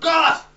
God!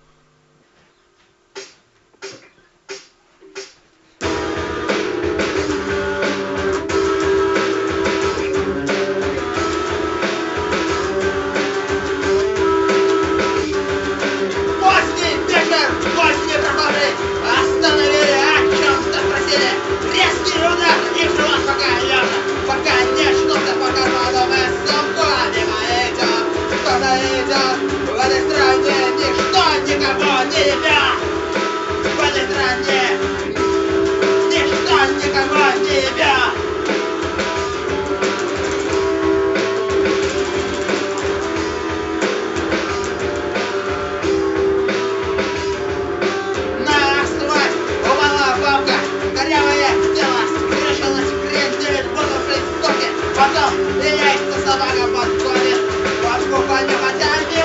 Сколько не хотя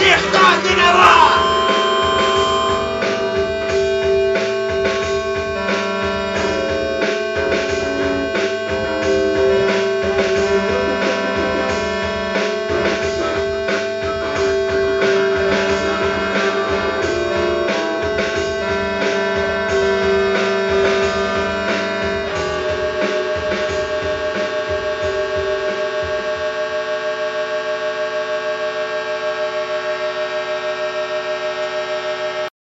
يحتاج إلى رأس.